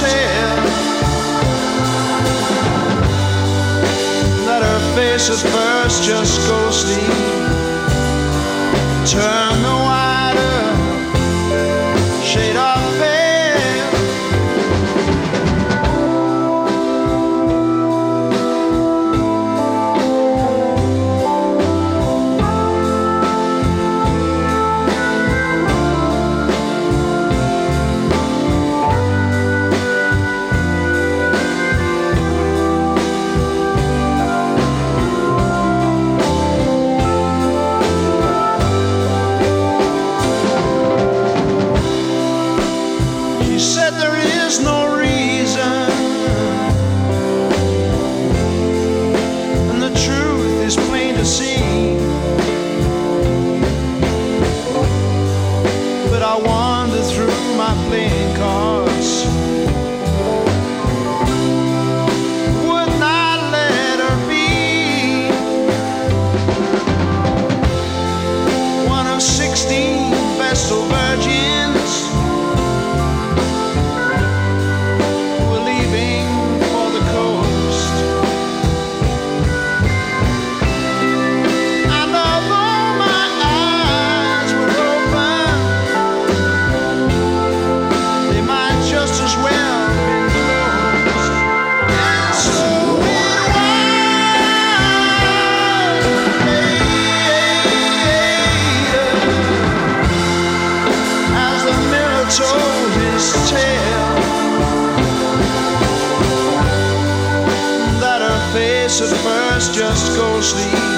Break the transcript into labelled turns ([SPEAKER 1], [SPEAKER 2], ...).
[SPEAKER 1] chair. Let her face at first just ghostly. Turn the at first just go sleep.